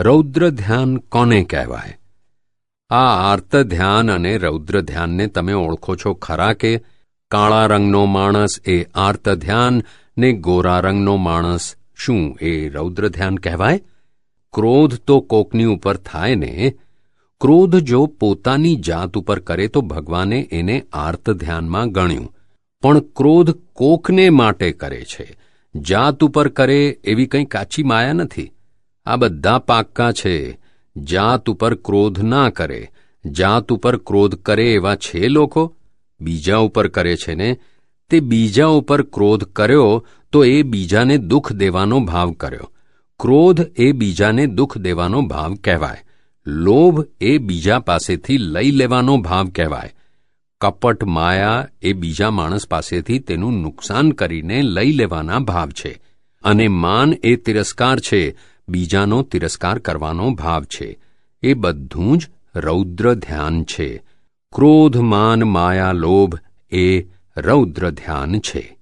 રૌદ્ર ધ્યાન કોને કહેવાય? આ આર્ત ધ્યાન અને રૌદ્ર ધ્યાનને તમે ઓળખો છો ખરા કે કાળા રંગનો માણસ એ આર્ત ધ્યાન ને ગોરા રંગનો માણસ શું એ રૌદ્ર ધ્યાન કહેવાય? ક્રોધ તો કોકની ઉપર થાય ને. ક્રોધ જો પોતાની જાત ઉપર કરે તો ભગવાને એને આર્ત ધ્યાનમાં ગણ્યું. પણ ક્રોધ કોકને માટે કરે છે. જાત ઉપર કરે એવી કંઈ કાચી માયા નથી. આ બધા પાક્કા છે. જાત ઉપર ક્રોધ ના કરે. જાત ઉપર ક્રોધ કરે એવા છે લોકો? બીજા ઉપર કરે છે ને? તે બીજા ઉપર ક્રોધ કર્યો તો એ બીજાને દુઃખ દેવાનો ભાવ કર્યો. ક્રોધ એ બીજાને દુઃખ દેવાનો ભાવ કહેવાય. લોભ એ બીજા પાસેથી લઈ લેવાનો ભાવ કહેવાય. કપટ માયા એ બીજા માણસ પાસેથી તેનું નુકસાન કરીને લઈ લેવાના ભાવ છે. અને માન એ તિરસ્કાર છે. બીજાનો તિરસ્કાર કરવાનો ભાવ છે. એ બધું જ રૌદ્ર ધ્યાન છે. ક્રોધ માન માયા લોભ એ રૌદ્ર ધ્યાન છે.